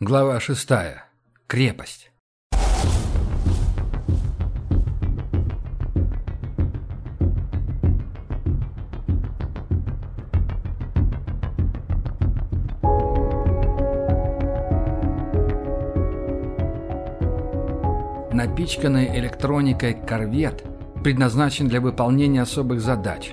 Глава шестая. Крепость. Напичканный электроникой корвет предназначен для выполнения особых задач.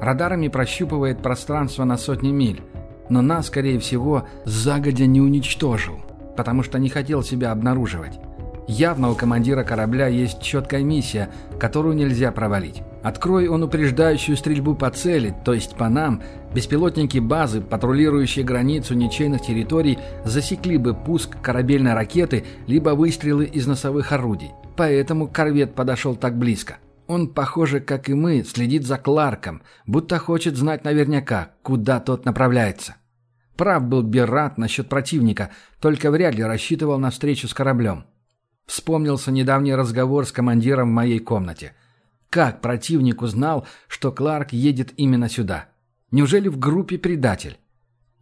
Радарами прощупывает пространство на сотни миль, но нас, скорее всего, загодя не уничтожил, потому что не хотел себя обнаруживать. Явно у командира корабля есть четкая миссия, которую нельзя провалить. Открой он упреждающую стрельбу по цели, то есть по нам, беспилотники базы, патрулирующие границу ничейных территорий, засекли бы пуск корабельной ракеты либо выстрелы из носовых орудий. Поэтому корвет подошел так близко. Он, похоже, как и мы, следит за Кларком, будто хочет знать наверняка, куда тот направляется. Прав был Беррат насчет противника, только вряд ли рассчитывал на встречу с кораблем. Вспомнился недавний разговор с командиром в моей комнате. Как противник узнал, что Кларк едет именно сюда? Неужели в группе предатель?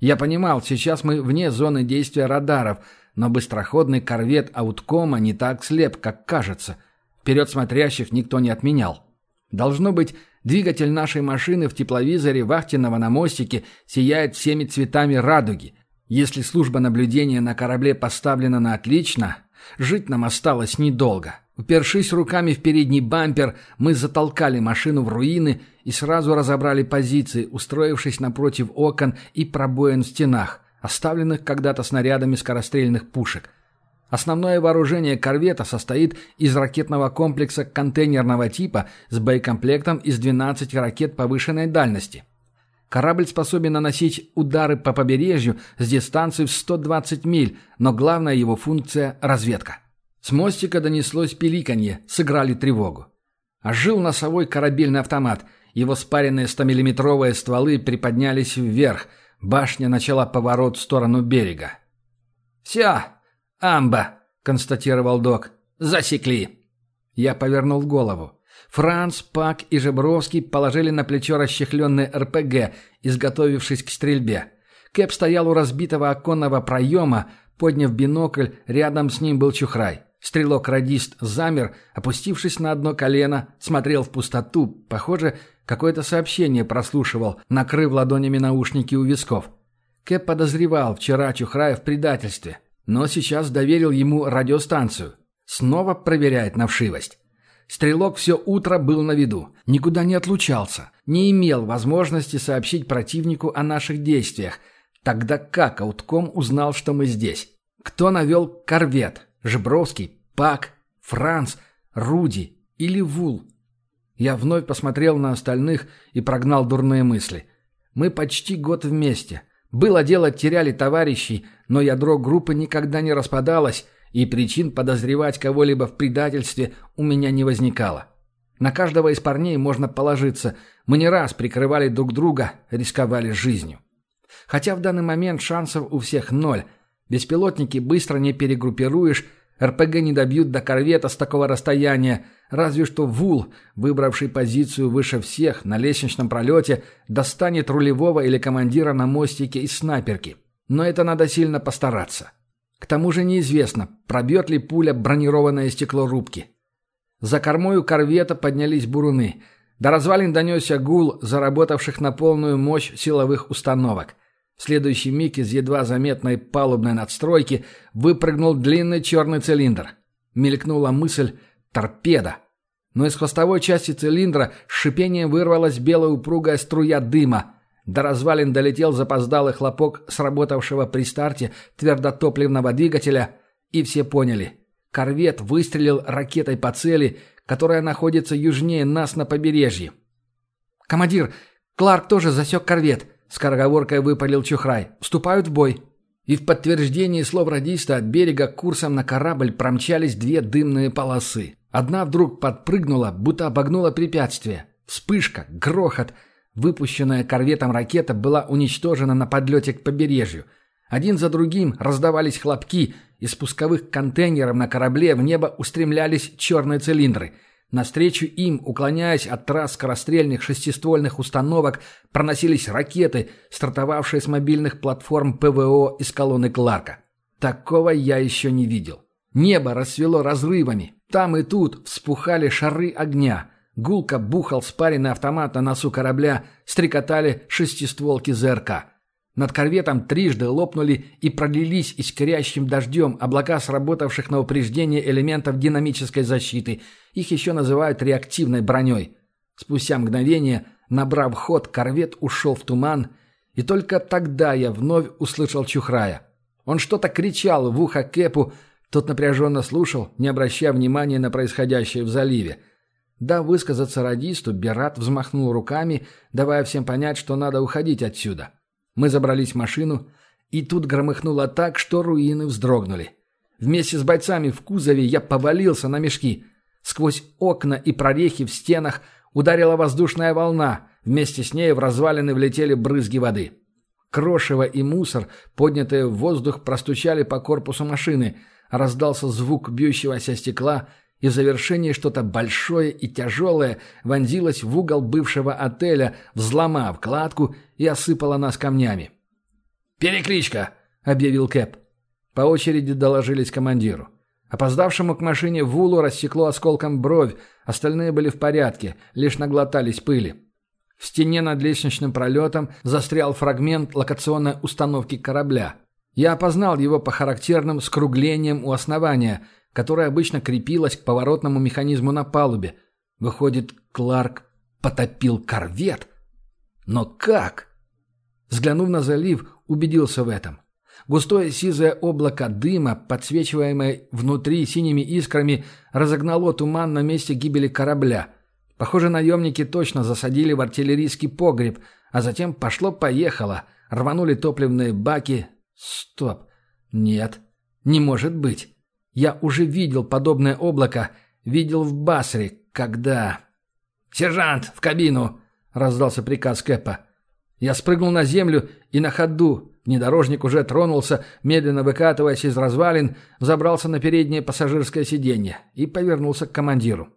Я понимал, сейчас мы вне зоны действия радаров, но быстроходный корвет Ауткома не так слеп, как кажется – Вперед смотрящих никто не отменял. Должно быть, двигатель нашей машины в тепловизоре вахтенного на мостике сияет всеми цветами радуги. Если служба наблюдения на корабле поставлена на отлично, жить нам осталось недолго. Упершись руками в передний бампер, мы затолкали машину в руины и сразу разобрали позиции, устроившись напротив окон и пробоин в стенах, оставленных когда-то снарядами скорострельных пушек – Основное вооружение корвета состоит из ракетного комплекса контейнерного типа с боекомплектом из 12 ракет повышенной дальности. Корабль способен наносить удары по побережью с дистанции в 120 миль, но главная его функция – разведка. С мостика донеслось пиликанье, сыграли тревогу. Ожил носовой корабельный автомат. Его спаренные 100-миллиметровые стволы приподнялись вверх. Башня начала поворот в сторону берега. «Все, «Амба», — констатировал док. «Засекли». Я повернул голову. Франц, Пак и Жебровский положили на плечо расчехленный РПГ, изготовившись к стрельбе. Кэп стоял у разбитого оконного проема, подняв бинокль, рядом с ним был Чухрай. Стрелок-радист замер, опустившись на одно колено, смотрел в пустоту, похоже, какое-то сообщение прослушивал, накрыв ладонями наушники у висков. Кэп подозревал вчера Чухрая в предательстве но сейчас доверил ему радиостанцию. Снова проверяет на вшивость. Стрелок все утро был на виду, никуда не отлучался, не имел возможности сообщить противнику о наших действиях. Тогда как Аутком узнал, что мы здесь? Кто навел корвет? Жебровский, Пак, Франц, Руди или Вул? Я вновь посмотрел на остальных и прогнал дурные мысли. Мы почти год вместе. Было дело, теряли товарищей, но ядро группы никогда не распадалось, и причин подозревать кого-либо в предательстве у меня не возникало. На каждого из парней можно положиться. Мы не раз прикрывали друг друга, рисковали жизнью. Хотя в данный момент шансов у всех ноль. Беспилотники быстро не перегруппируешь, РПГ не добьют до корвета с такого расстояния, разве что Вул, выбравший позицию выше всех на лестничном пролете, достанет рулевого или командира на мостике из снайперки. Но это надо сильно постараться. К тому же неизвестно, пробьет ли пуля бронированное стекло рубки. За кормою корвета поднялись буруны. До развалин донесся гул заработавших на полную мощь силовых установок. Следующий миг из едва заметной палубной надстройки выпрыгнул длинный черный цилиндр. Мелькнула мысль «торпеда». Но из хвостовой части цилиндра с шипением вырвалась белая упругая струя дыма. До развалин долетел запоздалый хлопок сработавшего при старте твердотопливного двигателя, и все поняли. Корвет выстрелил ракетой по цели, которая находится южнее нас на побережье. «Командир, Кларк тоже засек корвет», Скороговоркой выпалил Чухрай. «Вступают в бой». И в подтверждении слов радиста от берега курсом на корабль промчались две дымные полосы. Одна вдруг подпрыгнула, будто обогнула препятствие. Вспышка, грохот. Выпущенная корветом ракета была уничтожена на подлете к побережью. Один за другим раздавались хлопки, из пусковых контейнеров на корабле в небо устремлялись черные цилиндры – Навстречу им, уклоняясь от трасс скорострельных шестиствольных установок, проносились ракеты, стартовавшие с мобильных платформ ПВО из колонны Кларка. Такого я еще не видел. Небо рассвело разрывами. Там и тут вспухали шары огня. Гулко бухал спаренный автомат на носу корабля, стрекотали шестистволки ЗРК. Над корветом трижды лопнули и пролились искрящим дождем облака сработавших на упреждение элементов динамической защиты. Их еще называют реактивной броней. Спустя мгновение, набрав ход, корвет ушел в туман, и только тогда я вновь услышал Чухрая. Он что-то кричал в ухо Кэпу, тот напряженно слушал, не обращая внимания на происходящее в заливе. Да высказаться радисту, Берат взмахнул руками, давая всем понять, что надо уходить отсюда. Мы забрались в машину, и тут громыхнуло так, что руины вздрогнули. Вместе с бойцами в кузове я повалился на мешки. Сквозь окна и прорехи в стенах ударила воздушная волна, вместе с ней в развалины влетели брызги воды. Крошево и мусор, поднятые в воздух, простучали по корпусу машины, раздался звук бьющегося стекла, и в завершении что-то большое и тяжелое вонзилось в угол бывшего отеля, взломав кладку и осыпало нас камнями. «Перекличка!» — объявил Кэп. По очереди доложились командиру. Опоздавшему к машине Вулу рассекло осколком бровь, остальные были в порядке, лишь наглотались пыли. В стене над лестничным пролетом застрял фрагмент локационной установки корабля. Я опознал его по характерным скруглениям у основания — которая обычно крепилась к поворотному механизму на палубе. Выходит, Кларк потопил корвет? Но как? Взглянув на залив, убедился в этом. Густое сизое облако дыма, подсвечиваемое внутри синими искрами, разогнало туман на месте гибели корабля. Похоже, наемники точно засадили в артиллерийский погреб, а затем пошло-поехало, рванули топливные баки. Стоп. Нет, не может быть. Я уже видел подобное облако, видел в Басре, когда... «Сержант, в кабину!» — раздался приказ Кэпа. Я спрыгнул на землю и на ходу, внедорожник уже тронулся, медленно выкатываясь из развалин, забрался на переднее пассажирское сиденье и повернулся к командиру.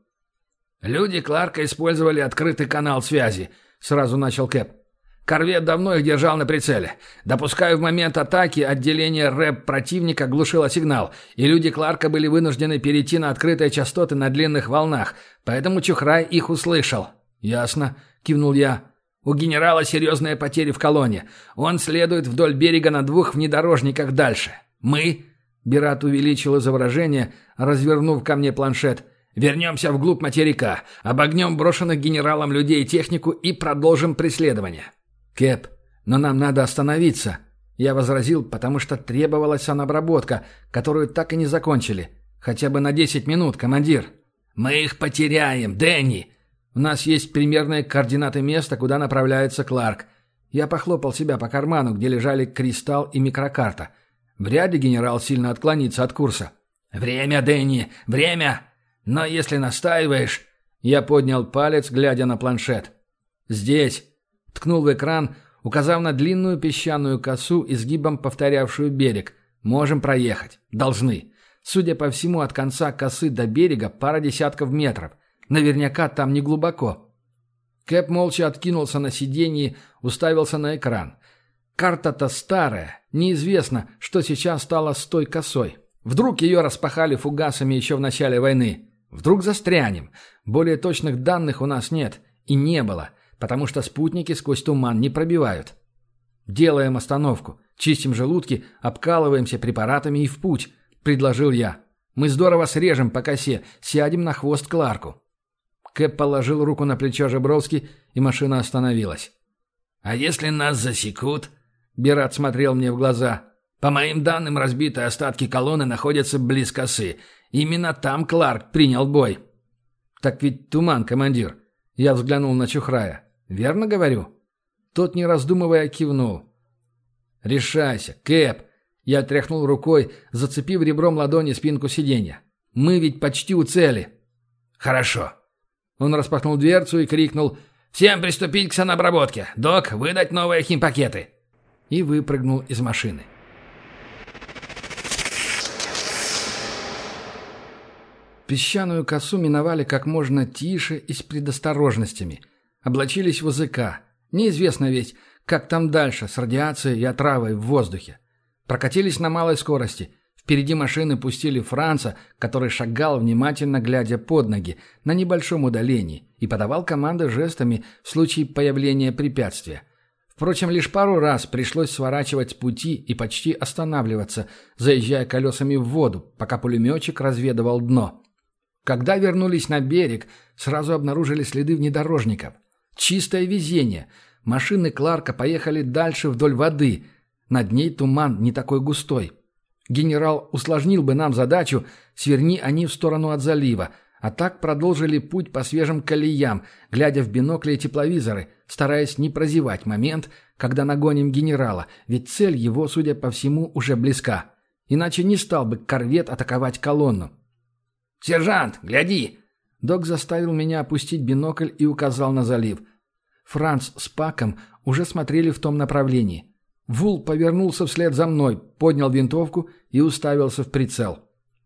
«Люди Кларка использовали открытый канал связи», — сразу начал Кэп. Корвет давно их держал на прицеле. Допускаю, в момент атаки отделение рэп противника глушило сигнал, и люди Кларка были вынуждены перейти на открытые частоты на длинных волнах, поэтому Чухрай их услышал. «Ясно», — кивнул я. «У генерала серьезные потери в колонне. Он следует вдоль берега на двух внедорожниках дальше. Мы...» Бират увеличил изображение, развернув ко мне планшет. «Вернемся вглубь материка, обогнем брошенных генералом людей и технику и продолжим преследование. «Кэп, но нам надо остановиться», — я возразил, потому что требовалась санобработка, которую так и не закончили. «Хотя бы на десять минут, командир». «Мы их потеряем, Дэнни!» «У нас есть примерные координаты места, куда направляется Кларк». Я похлопал себя по карману, где лежали кристалл и микрокарта. Вряд ли генерал сильно отклонится от курса. «Время, Дэнни, время! Но если настаиваешь...» Я поднял палец, глядя на планшет. «Здесь!» Ткнул в экран, указав на длинную песчаную косу, изгибом повторявшую берег. «Можем проехать. Должны. Судя по всему, от конца косы до берега пара десятков метров. Наверняка там не глубоко». Кэп молча откинулся на сиденье, уставился на экран. Карта-то старая. Неизвестно, что сейчас стало с той косой. Вдруг ее распахали фугасами еще в начале войны. Вдруг застрянем. Более точных данных у нас нет. И не было потому что спутники сквозь туман не пробивают. Делаем остановку, чистим желудки, обкалываемся препаратами и в путь, предложил я. Мы здорово срежем по косе, сядем на хвост Кларку. Кэп положил руку на плечо Жебровски, и машина остановилась. «А если нас засекут?» Бират смотрел мне в глаза. «По моим данным, разбитые остатки колонны находятся близ косы. Именно там Кларк принял бой». «Так ведь туман, командир». Я взглянул на Чухрая. Верно говорю?» Тот, не раздумывая, кивнул. «Решайся, Кэп!» Я тряхнул рукой, зацепив ребром ладони спинку сиденья. «Мы ведь почти у цели». «Хорошо». Он распахнул дверцу и крикнул «Всем приступить к санобработке! Док, выдать новые химпакеты!» И выпрыгнул из машины. Песчаную косу миновали как можно тише и с предосторожностями – Облачились в языка. Неизвестно ведь, как там дальше с радиацией и отравой в воздухе. Прокатились на малой скорости. Впереди машины пустили Франца, который шагал, внимательно глядя под ноги, на небольшом удалении, и подавал команды жестами в случае появления препятствия. Впрочем, лишь пару раз пришлось сворачивать с пути и почти останавливаться, заезжая колесами в воду, пока пулеметчик разведывал дно. Когда вернулись на берег, сразу обнаружили следы внедорожников. Чистое везение. Машины Кларка поехали дальше вдоль воды. Над ней туман не такой густой. Генерал усложнил бы нам задачу, сверни они в сторону от залива, а так продолжили путь по свежим колеям, глядя в бинокли и тепловизоры, стараясь не прозевать момент, когда нагоним генерала, ведь цель его, судя по всему, уже близка. Иначе не стал бы корвет атаковать колонну. «Сержант, гляди!» Док заставил меня опустить бинокль и указал на залив. Франц с Паком уже смотрели в том направлении. Вул повернулся вслед за мной, поднял винтовку и уставился в прицел.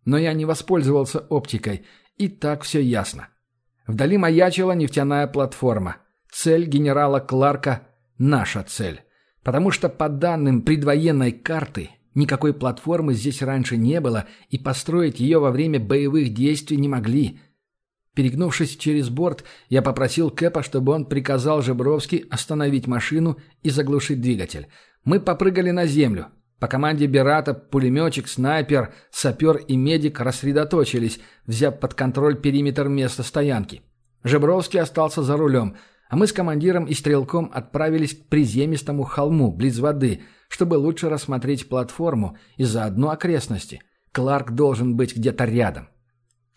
Но я не воспользовался оптикой, и так все ясно. Вдали маячила нефтяная платформа. Цель генерала Кларка – наша цель. Потому что по данным предвоенной карты, Никакой платформы здесь раньше не было, и построить ее во время боевых действий не могли. Перегнувшись через борт, я попросил Кэпа, чтобы он приказал Жебровски остановить машину и заглушить двигатель. Мы попрыгали на землю. По команде Берата пулеметчик, снайпер, сапер и медик рассредоточились, взяв под контроль периметр места стоянки. Жебровский остался за рулем, а мы с командиром и стрелком отправились к приземистому холму, близ воды – чтобы лучше рассмотреть платформу и заодно окрестности. Кларк должен быть где-то рядом.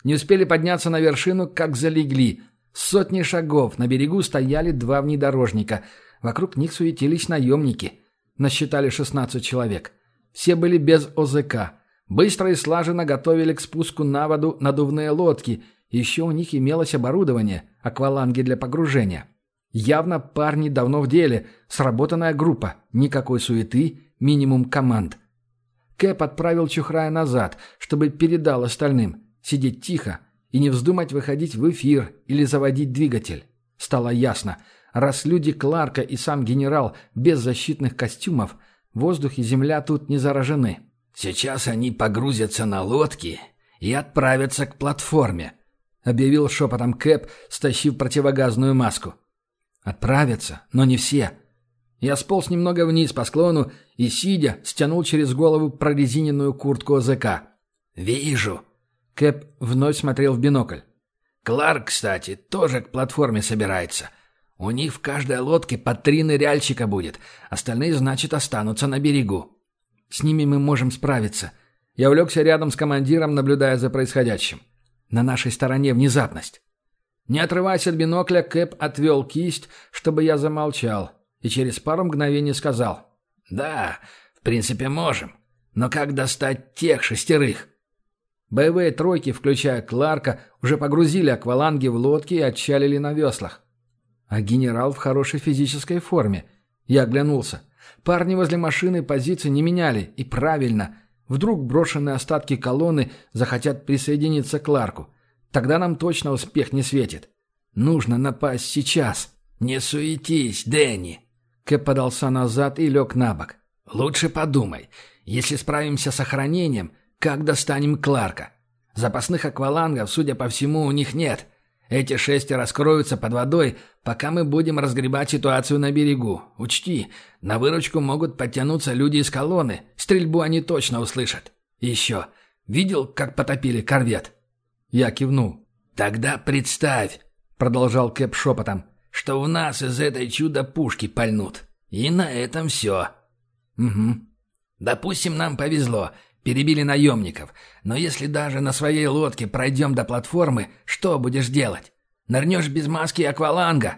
Не успели подняться на вершину, как залегли. Сотни шагов на берегу стояли два внедорожника. Вокруг них суетились наемники. Насчитали 16 человек. Все были без ОЗК. Быстро и слаженно готовили к спуску на воду надувные лодки. Еще у них имелось оборудование, акваланги для погружения. Явно парни давно в деле, сработанная группа, никакой суеты, минимум команд. Кэп отправил Чухрая назад, чтобы передал остальным. Сидеть тихо и не вздумать выходить в эфир или заводить двигатель. Стало ясно, раз люди Кларка и сам генерал без защитных костюмов, воздух и земля тут не заражены. «Сейчас они погрузятся на лодки и отправятся к платформе», объявил шепотом Кэп, стащив противогазную маску. Отправятся, но не все. Я сполз немного вниз по склону и, сидя, стянул через голову прорезиненную куртку ОЗК. «Вижу». Кэп вновь смотрел в бинокль. «Кларк, кстати, тоже к платформе собирается. У них в каждой лодке по три ныряльщика будет, остальные, значит, останутся на берегу». «С ними мы можем справиться». Я улегся рядом с командиром, наблюдая за происходящим. На нашей стороне внезапность. Не отрываясь от бинокля, Кэп отвел кисть, чтобы я замолчал, и через пару мгновений сказал. «Да, в принципе, можем. Но как достать тех шестерых?» Боевые тройки, включая Кларка, уже погрузили акваланги в лодки и отчалили на веслах. А генерал в хорошей физической форме. Я оглянулся. Парни возле машины позиции не меняли, и правильно. Вдруг брошенные остатки колонны захотят присоединиться к Кларку. Тогда нам точно успех не светит. Нужно напасть сейчас. Не суетись, Дэнни. Кэп подался назад и лег на бок. Лучше подумай. Если справимся с охранением, как достанем Кларка? Запасных аквалангов, судя по всему, у них нет. Эти шестеро раскроются под водой, пока мы будем разгребать ситуацию на берегу. Учти, на выручку могут подтянуться люди из колонны. Стрельбу они точно услышат. еще. Видел, как потопили корвет? Я кивнул. «Тогда представь», — продолжал Кэп шепотом, «что в нас из этой чудо-пушки пальнут. И на этом все». «Угу». «Допустим, нам повезло, перебили наемников. Но если даже на своей лодке пройдем до платформы, что будешь делать? Нырнешь без маски акваланга?»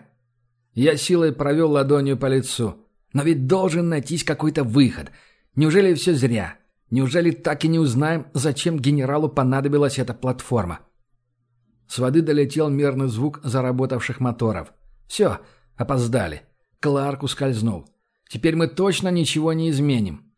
Я силой провел ладонью по лицу. «Но ведь должен найтись какой-то выход. Неужели все зря? Неужели так и не узнаем, зачем генералу понадобилась эта платформа? С воды долетел мерный звук заработавших моторов. Все, опоздали. Кларк ускользнул. Теперь мы точно ничего не изменим.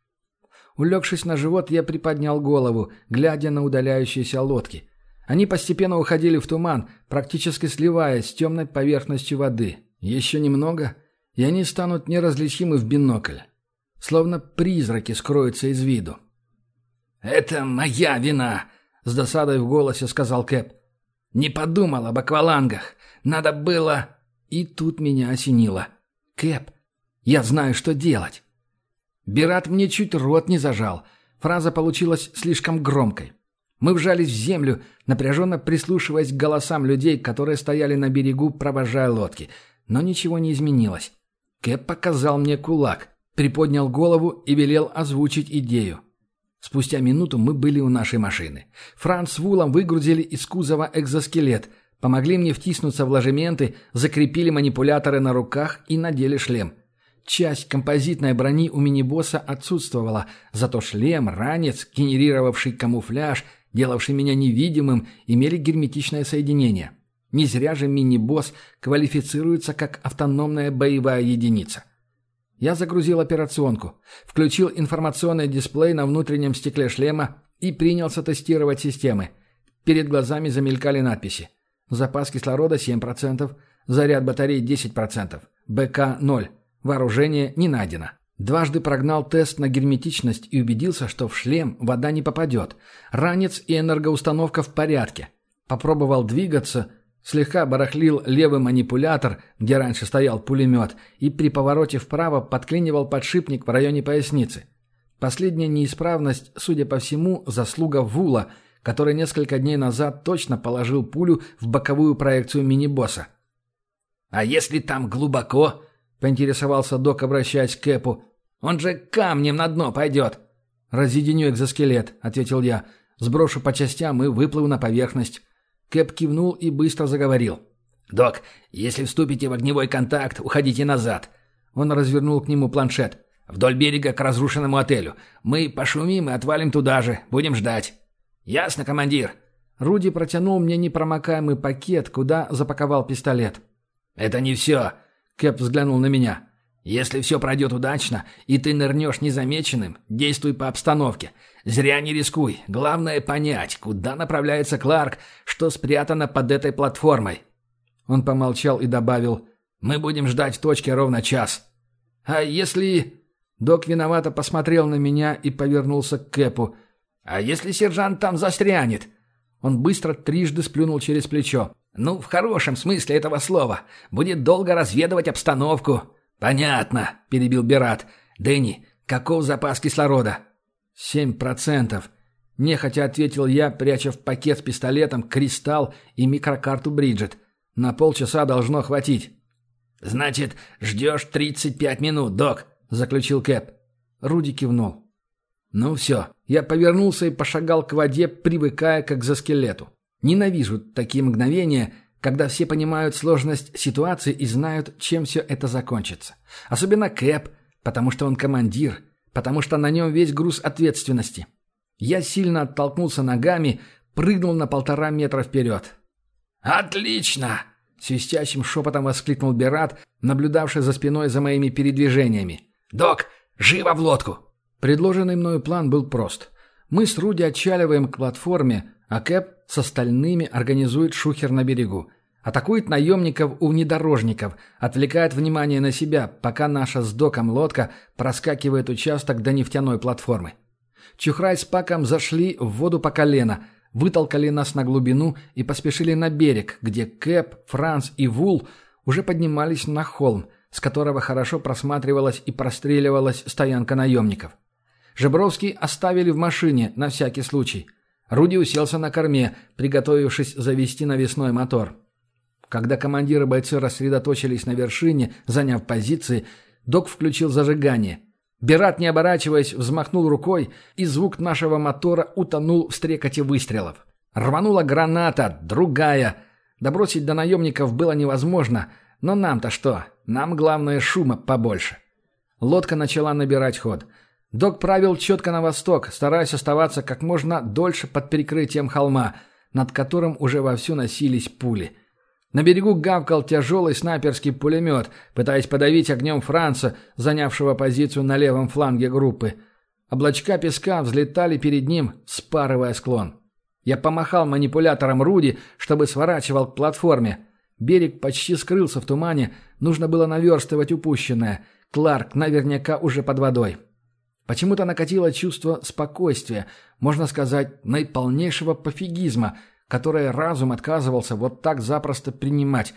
Улегшись на живот, я приподнял голову, глядя на удаляющиеся лодки. Они постепенно уходили в туман, практически сливаясь с темной поверхностью воды. Еще немного, и они станут неразличимы в бинокль. словно призраки скроются из виду. «Это моя вина!» — с досадой в голосе сказал Кэп. «Не подумал об аквалангах. Надо было...» И тут меня осенило. «Кэп, я знаю, что делать». Бират мне чуть рот не зажал. Фраза получилась слишком громкой. Мы вжались в землю, напряженно прислушиваясь к голосам людей, которые стояли на берегу, провожая лодки. Но ничего не изменилось. Кэп показал мне кулак, приподнял голову и велел озвучить идею. Спустя минуту мы были у нашей машины. Франц с Вулом выгрузили из кузова экзоскелет, помогли мне втиснуться в ложементы, закрепили манипуляторы на руках и надели шлем. Часть композитной брони у мини-босса отсутствовала, зато шлем, ранец, генерировавший камуфляж, делавший меня невидимым, имели герметичное соединение. Не зря же мини-босс квалифицируется как автономная боевая единица. Я загрузил операционку, включил информационный дисплей на внутреннем стекле шлема и принялся тестировать системы. Перед глазами замелькали надписи. Запас кислорода 7%, заряд батареи 10%, БК 0, вооружение не найдено. Дважды прогнал тест на герметичность и убедился, что в шлем вода не попадет. Ранец и энергоустановка в порядке. Попробовал двигаться, Слегка барахлил левый манипулятор, где раньше стоял пулемет, и при повороте вправо подклинивал подшипник в районе поясницы. Последняя неисправность, судя по всему, заслуга Вула, который несколько дней назад точно положил пулю в боковую проекцию мини-босса. «А если там глубоко?» — поинтересовался док, обращаясь к Кэпу. «Он же камнем на дно пойдет». «Разъединю экзоскелет», — ответил я. «Сброшу по частям и выплыву на поверхность». Кэп кивнул и быстро заговорил. «Док, если вступите в огневой контакт, уходите назад». Он развернул к нему планшет. «Вдоль берега к разрушенному отелю. Мы пошумим и отвалим туда же. Будем ждать». «Ясно, командир?» Руди протянул мне непромокаемый пакет, куда запаковал пистолет. «Это не все», — Кэп взглянул на меня. «Если все пройдет удачно, и ты нырнешь незамеченным, действуй по обстановке. Зря не рискуй. Главное понять, куда направляется Кларк, что спрятано под этой платформой». Он помолчал и добавил, «Мы будем ждать в точке ровно час». «А если...» Док виновато посмотрел на меня и повернулся к Кэпу. «А если сержант там застрянет?» Он быстро трижды сплюнул через плечо. «Ну, в хорошем смысле этого слова. Будет долго разведывать обстановку». «Понятно», — перебил Берат. «Дэнни, каков запас кислорода?» «Семь процентов», — нехотя ответил я, пряча в пакет с пистолетом кристалл и микрокарту Бриджит. «На полчаса должно хватить». «Значит, ждешь тридцать пять минут, док», — заключил Кэп. Руди кивнул. «Ну все». Я повернулся и пошагал к воде, привыкая как за скелету. Ненавижу такие мгновения, когда все понимают сложность ситуации и знают, чем все это закончится. Особенно Кэп, потому что он командир, потому что на нем весь груз ответственности. Я сильно оттолкнулся ногами, прыгнул на полтора метра вперед. «Отлично!» — свистящим шепотом воскликнул Берат, наблюдавший за спиной за моими передвижениями. «Док, живо в лодку!» Предложенный мною план был прост. Мы с Руди отчаливаем к платформе, а Кэп с остальными организует шухер на берегу. Атакует наемников у внедорожников, отвлекает внимание на себя, пока наша с доком лодка проскакивает участок до нефтяной платформы. Чухрай с Паком зашли в воду по колено, вытолкали нас на глубину и поспешили на берег, где Кэп, Франц и Вул уже поднимались на холм, с которого хорошо просматривалась и простреливалась стоянка наемников. Жебровский оставили в машине на всякий случай. Руди уселся на корме, приготовившись завести навесной мотор. Когда командиры бойцы рассредоточились на вершине, заняв позиции, док включил зажигание. Берат, не оборачиваясь, взмахнул рукой, и звук нашего мотора утонул в стрекоте выстрелов. Рванула граната, другая. Добросить до наемников было невозможно, но нам-то что? Нам главное шума побольше. Лодка начала набирать ход. Док правил четко на восток, стараясь оставаться как можно дольше под перекрытием холма, над которым уже вовсю носились пули – на берегу гавкал тяжелый снайперский пулемет, пытаясь подавить огнем Франца, занявшего позицию на левом фланге группы. Облачка песка взлетали перед ним, спарывая склон. Я помахал манипулятором Руди, чтобы сворачивал к платформе. Берег почти скрылся в тумане, нужно было наверстывать упущенное. Кларк наверняка уже под водой. Почему-то накатило чувство спокойствия, можно сказать, наиполнейшего пофигизма, которое разум отказывался вот так запросто принимать.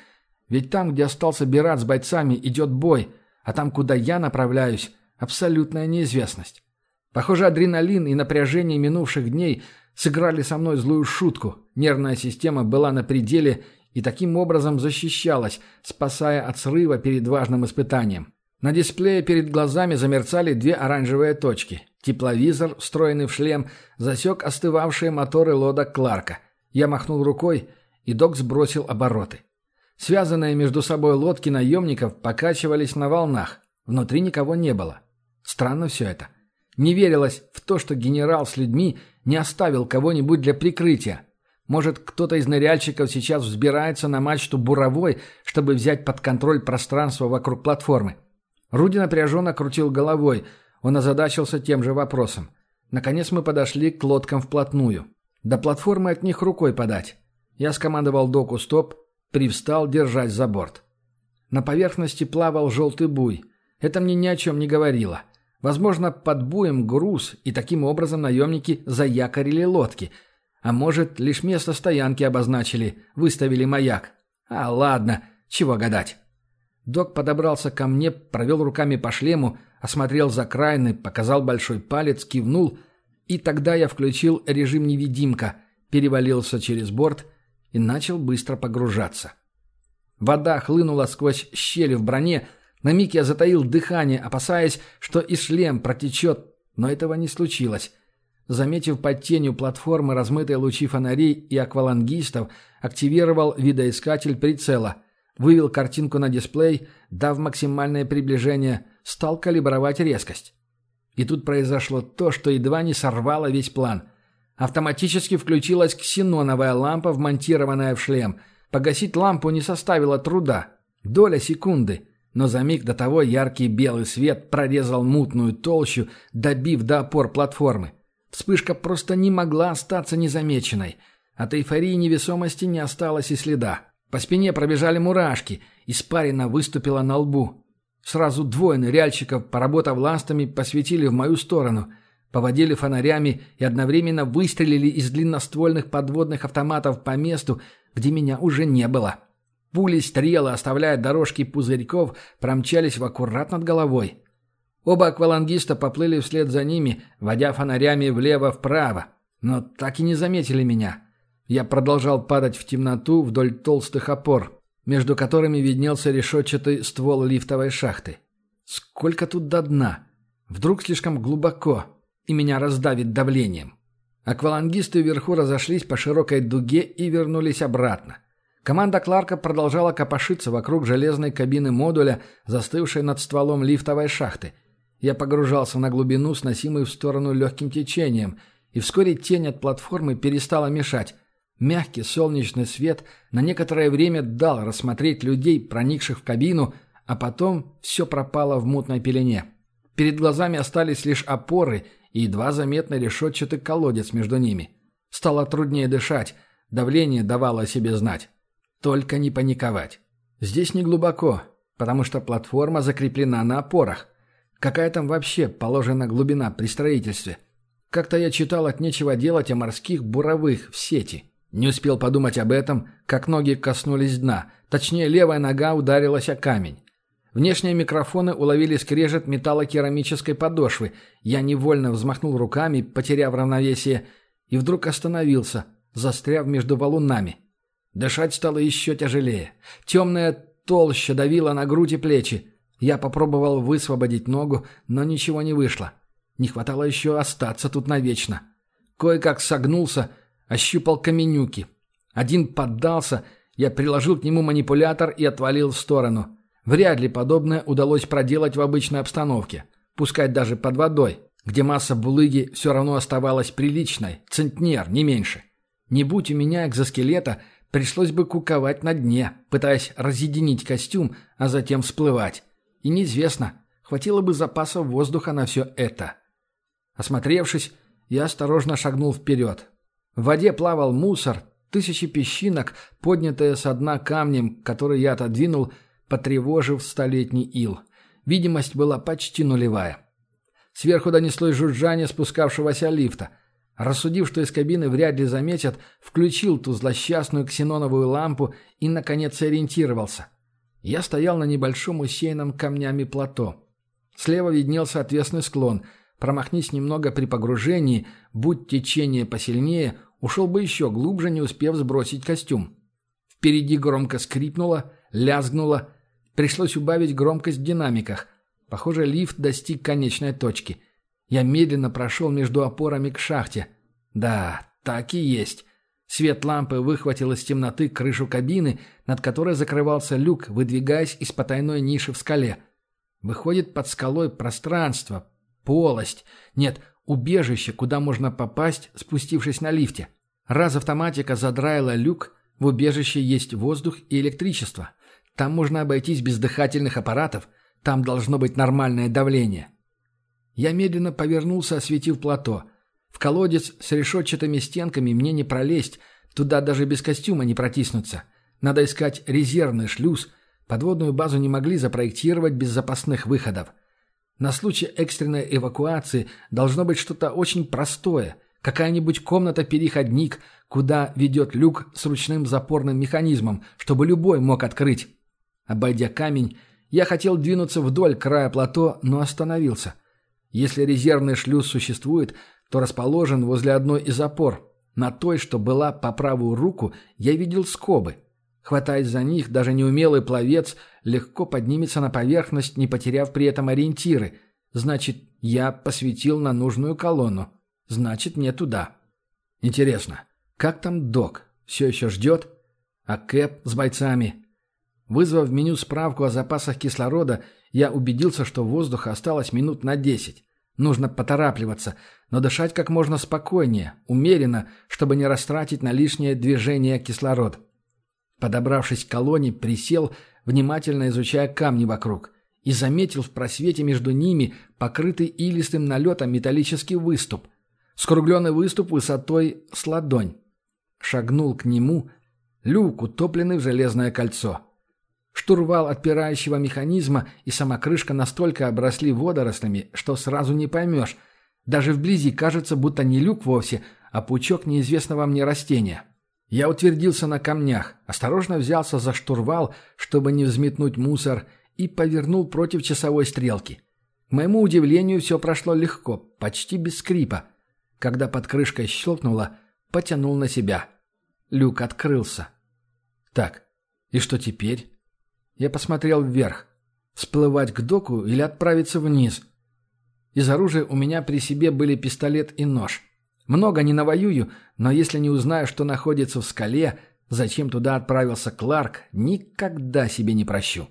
Ведь там, где остался Бират с бойцами, идет бой, а там, куда я направляюсь, абсолютная неизвестность. Похоже, адреналин и напряжение минувших дней сыграли со мной злую шутку. Нервная система была на пределе и таким образом защищалась, спасая от срыва перед важным испытанием. На дисплее перед глазами замерцали две оранжевые точки. Тепловизор, встроенный в шлем, засек остывавшие моторы лодок Кларка. Я махнул рукой, и док сбросил обороты. Связанные между собой лодки наемников покачивались на волнах. Внутри никого не было. Странно все это. Не верилось в то, что генерал с людьми не оставил кого-нибудь для прикрытия. Может, кто-то из ныряльщиков сейчас взбирается на мачту буровой, чтобы взять под контроль пространство вокруг платформы. Руди напряженно крутил головой. Он озадачился тем же вопросом. Наконец мы подошли к лодкам вплотную. До платформы от них рукой подать. Я скомандовал доку «Стоп», привстал, держась за борт. На поверхности плавал желтый буй. Это мне ни о чем не говорило. Возможно, под буем груз, и таким образом наемники заякорили лодки. А может, лишь место стоянки обозначили, выставили маяк. А ладно, чего гадать. Док подобрался ко мне, провел руками по шлему, осмотрел закраины, показал большой палец, кивнул, и тогда я включил режим невидимка, перевалился через борт и начал быстро погружаться. Вода хлынула сквозь щели в броне, на миг я затаил дыхание, опасаясь, что и шлем протечет, но этого не случилось. Заметив под тенью платформы размытые лучи фонарей и аквалангистов, активировал видоискатель прицела — вывел картинку на дисплей, дав максимальное приближение, стал калибровать резкость. И тут произошло то, что едва не сорвало весь план. Автоматически включилась ксеноновая лампа, вмонтированная в шлем. Погасить лампу не составило труда. Доля секунды. Но за миг до того яркий белый свет прорезал мутную толщу, добив до опор платформы. Вспышка просто не могла остаться незамеченной. От эйфории невесомости не осталось и следа. По спине пробежали мурашки, испарина выступила на лбу. Сразу двое ныряльщиков, поработав ластами, посветили в мою сторону, поводили фонарями и одновременно выстрелили из длинноствольных подводных автоматов по месту, где меня уже не было. Пули стрелы, оставляя дорожки пузырьков, промчались в аккурат над головой. Оба аквалангиста поплыли вслед за ними, водя фонарями влево-вправо, но так и не заметили меня. Я продолжал падать в темноту вдоль толстых опор, между которыми виднелся решетчатый ствол лифтовой шахты. Сколько тут до дна? Вдруг слишком глубоко, и меня раздавит давлением. Аквалангисты вверху разошлись по широкой дуге и вернулись обратно. Команда Кларка продолжала копошиться вокруг железной кабины модуля, застывшей над стволом лифтовой шахты. Я погружался на глубину, сносимую в сторону легким течением, и вскоре тень от платформы перестала мешать, Мягкий солнечный свет на некоторое время дал рассмотреть людей, проникших в кабину, а потом все пропало в мутной пелене. Перед глазами остались лишь опоры и едва заметный решетчатый колодец между ними. Стало труднее дышать, давление давало о себе знать. Только не паниковать. Здесь не глубоко, потому что платформа закреплена на опорах. Какая там вообще положена глубина при строительстве? Как-то я читал от нечего делать о морских буровых в сети. Не успел подумать об этом, как ноги коснулись дна. Точнее, левая нога ударилась о камень. Внешние микрофоны уловили скрежет металлокерамической подошвы. Я невольно взмахнул руками, потеряв равновесие, и вдруг остановился, застряв между валунами. Дышать стало еще тяжелее. Темная толща давила на грудь и плечи. Я попробовал высвободить ногу, но ничего не вышло. Не хватало еще остаться тут навечно. Кое-как согнулся, Ощупал каменюки. Один поддался, я приложил к нему манипулятор и отвалил в сторону. Вряд ли подобное удалось проделать в обычной обстановке. Пускать даже под водой, где масса булыги все равно оставалась приличной, центнер, не меньше. Не будь у меня экзоскелета, пришлось бы куковать на дне, пытаясь разъединить костюм, а затем всплывать. И неизвестно, хватило бы запасов воздуха на все это. Осмотревшись, я осторожно шагнул вперед. В воде плавал мусор, тысячи песчинок, поднятые со дна камнем, который я отодвинул, потревожив столетний ил. Видимость была почти нулевая. Сверху донеслось жужжание спускавшегося лифта. Рассудив, что из кабины вряд ли заметят, включил ту злосчастную ксеноновую лампу и, наконец, ориентировался. Я стоял на небольшом усеянном камнями плато. Слева виднелся отвесный склон. Промахнись немного при погружении, будь течение посильнее, ушел бы еще глубже, не успев сбросить костюм. Впереди громко скрипнуло, лязгнуло. Пришлось убавить громкость в динамиках. Похоже, лифт достиг конечной точки. Я медленно прошел между опорами к шахте. Да, так и есть. Свет лампы выхватил из темноты крышу кабины, над которой закрывался люк, выдвигаясь из потайной ниши в скале. Выходит, под скалой пространство, полость. Нет, убежище, куда можно попасть, спустившись на лифте. Раз автоматика задраила люк, в убежище есть воздух и электричество. Там можно обойтись без дыхательных аппаратов. Там должно быть нормальное давление. Я медленно повернулся, осветив плато. В колодец с решетчатыми стенками мне не пролезть. Туда даже без костюма не протиснуться. Надо искать резервный шлюз. Подводную базу не могли запроектировать без запасных выходов. На случай экстренной эвакуации должно быть что-то очень простое – Какая-нибудь комната-переходник, куда ведет люк с ручным запорным механизмом, чтобы любой мог открыть. Обойдя камень, я хотел двинуться вдоль края плато, но остановился. Если резервный шлюз существует, то расположен возле одной из опор. На той, что была по правую руку, я видел скобы. Хватаясь за них, даже неумелый пловец легко поднимется на поверхность, не потеряв при этом ориентиры. Значит, я посветил на нужную колонну. Значит, не туда. Интересно, как там док? Все еще ждет? А Кэп с бойцами? Вызвав в меню справку о запасах кислорода, я убедился, что воздуха осталось минут на десять. Нужно поторапливаться, но дышать как можно спокойнее, умеренно, чтобы не растратить на лишнее движение кислород. Подобравшись к колонне, присел, внимательно изучая камни вокруг, и заметил в просвете между ними покрытый илистым налетом металлический выступ – Скругленный выступ высотой с ладонь. Шагнул к нему, люк, утопленный в железное кольцо. Штурвал отпирающего механизма и сама крышка настолько обросли водорослями, что сразу не поймешь. Даже вблизи кажется, будто не люк вовсе, а пучок неизвестного мне растения. Я утвердился на камнях, осторожно взялся за штурвал, чтобы не взметнуть мусор, и повернул против часовой стрелки. К моему удивлению, все прошло легко, почти без скрипа. Когда под крышкой щелкнуло, потянул на себя. Люк открылся. Так, и что теперь? Я посмотрел вверх. Всплывать к доку или отправиться вниз? Из оружия у меня при себе были пистолет и нож. Много не навоюю, но если не узнаю, что находится в скале, зачем туда отправился Кларк, никогда себе не прощу.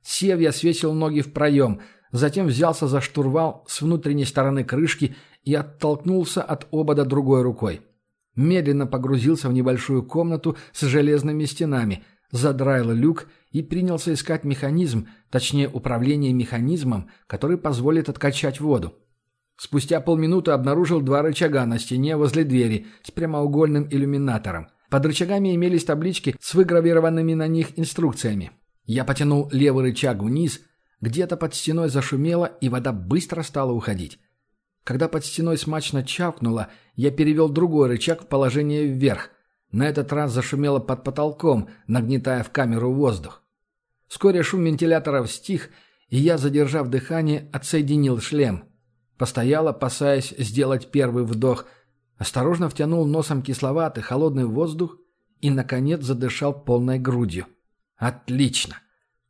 Сев, я свесил ноги в проем, затем взялся за штурвал с внутренней стороны крышки и оттолкнулся от обода другой рукой. Медленно погрузился в небольшую комнату с железными стенами, задраил люк и принялся искать механизм, точнее управление механизмом, который позволит откачать воду. Спустя полминуты обнаружил два рычага на стене возле двери с прямоугольным иллюминатором. Под рычагами имелись таблички с выгравированными на них инструкциями. Я потянул левый рычаг вниз, где-то под стеной зашумело, и вода быстро стала уходить. Когда под стеной смачно чавкнуло, я перевел другой рычаг в положение вверх. На этот раз зашумело под потолком, нагнетая в камеру воздух. Вскоре шум вентиляторов стих, и я, задержав дыхание, отсоединил шлем. Постоял, опасаясь сделать первый вдох, осторожно втянул носом кисловатый холодный воздух и, наконец, задышал полной грудью. Отлично!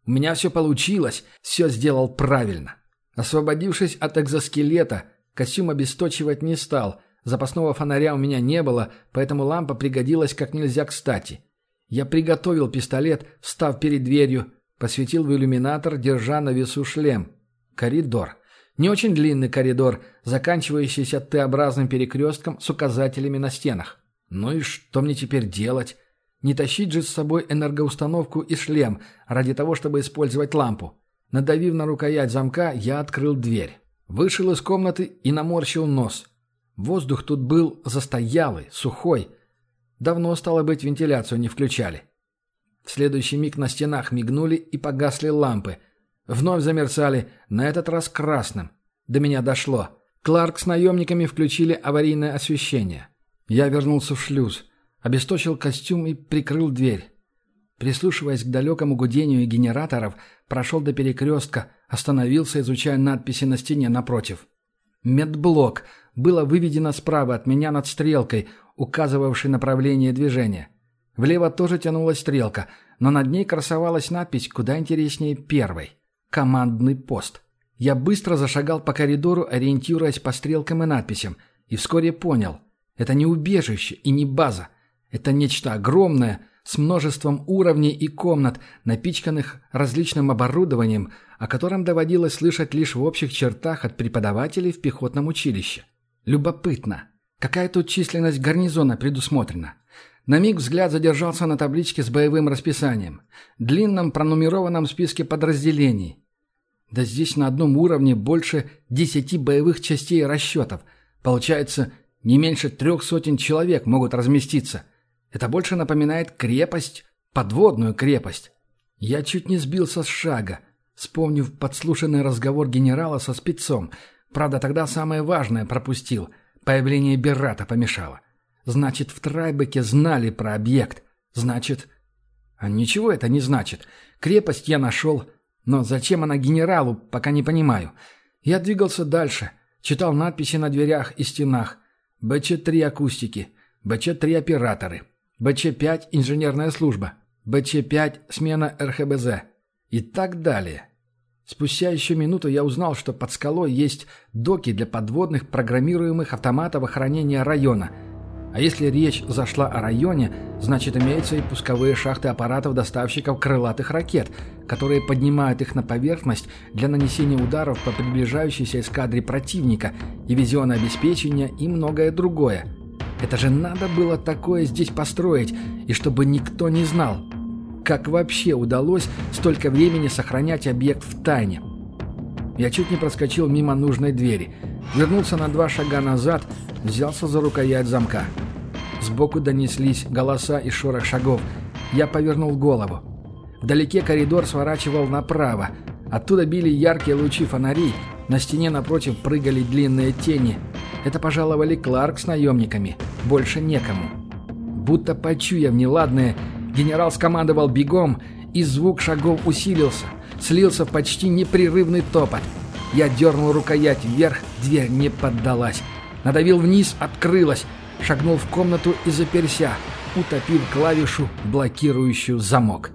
У меня все получилось, все сделал правильно. Освободившись от экзоскелета, Костюм обесточивать не стал. Запасного фонаря у меня не было, поэтому лампа пригодилась как нельзя кстати. Я приготовил пистолет, встав перед дверью, посветил в иллюминатор, держа на весу шлем. Коридор. Не очень длинный коридор, заканчивающийся Т-образным перекрестком с указателями на стенах. Ну и что мне теперь делать? Не тащить же с собой энергоустановку и шлем ради того, чтобы использовать лампу. Надавив на рукоять замка, я открыл дверь. Вышел из комнаты и наморщил нос. Воздух тут был застоялый, сухой. Давно, стало быть, вентиляцию не включали. В следующий миг на стенах мигнули и погасли лампы. Вновь замерцали, на этот раз красным. До меня дошло. Кларк с наемниками включили аварийное освещение. Я вернулся в шлюз, обесточил костюм и прикрыл дверь. Прислушиваясь к далекому гудению генераторов, прошел до перекрестка, остановился, изучая надписи на стене напротив. «Медблок» было выведено справа от меня над стрелкой, указывавшей направление движения. Влево тоже тянулась стрелка, но над ней красовалась надпись куда интереснее первой. «Командный пост». Я быстро зашагал по коридору, ориентируясь по стрелкам и надписям, и вскоре понял – это не убежище и не база. Это нечто огромное, с множеством уровней и комнат, напичканных различным оборудованием, о котором доводилось слышать лишь в общих чертах от преподавателей в пехотном училище. Любопытно, какая тут численность гарнизона предусмотрена? На миг взгляд задержался на табличке с боевым расписанием, длинном пронумерованном списке подразделений. Да здесь на одном уровне больше десяти боевых частей расчетов. Получается, не меньше трех сотен человек могут разместиться. Это больше напоминает крепость, подводную крепость. Я чуть не сбился с шага, вспомнив подслушанный разговор генерала со спецом. Правда, тогда самое важное пропустил. Появление Беррата помешало. Значит, в Трайбеке знали про объект. Значит... А ничего это не значит. Крепость я нашел, но зачем она генералу, пока не понимаю. Я двигался дальше, читал надписи на дверях и стенах. БЧ-3 акустики, БЧ-3 операторы, БЧ-5 инженерная служба, БЧ-5 смена РХБЗ и так далее. Спустя еще минуту я узнал, что под скалой есть доки для подводных программируемых автоматов охранения района – а если речь зашла о районе, значит имеются и пусковые шахты аппаратов-доставщиков крылатых ракет, которые поднимают их на поверхность для нанесения ударов по приближающейся эскадре противника, дивизионное обеспечение и многое другое. Это же надо было такое здесь построить, и чтобы никто не знал. Как вообще удалось столько времени сохранять объект в тайне? Я чуть не проскочил мимо нужной двери. Вернулся на два шага назад, взялся за рукоять замка. Сбоку донеслись голоса и шорох шагов. Я повернул голову. Вдалеке коридор сворачивал направо. Оттуда били яркие лучи фонарей. На стене напротив прыгали длинные тени. Это пожаловали Кларк с наемниками. Больше некому. Будто почуяв неладное, генерал скомандовал бегом, и звук шагов усилился. Слился в почти непрерывный топот. Я дернул рукоять вверх, дверь не поддалась. Надавил вниз, открылась. Шагнул в комнату и заперся, утопив клавишу, блокирующую замок.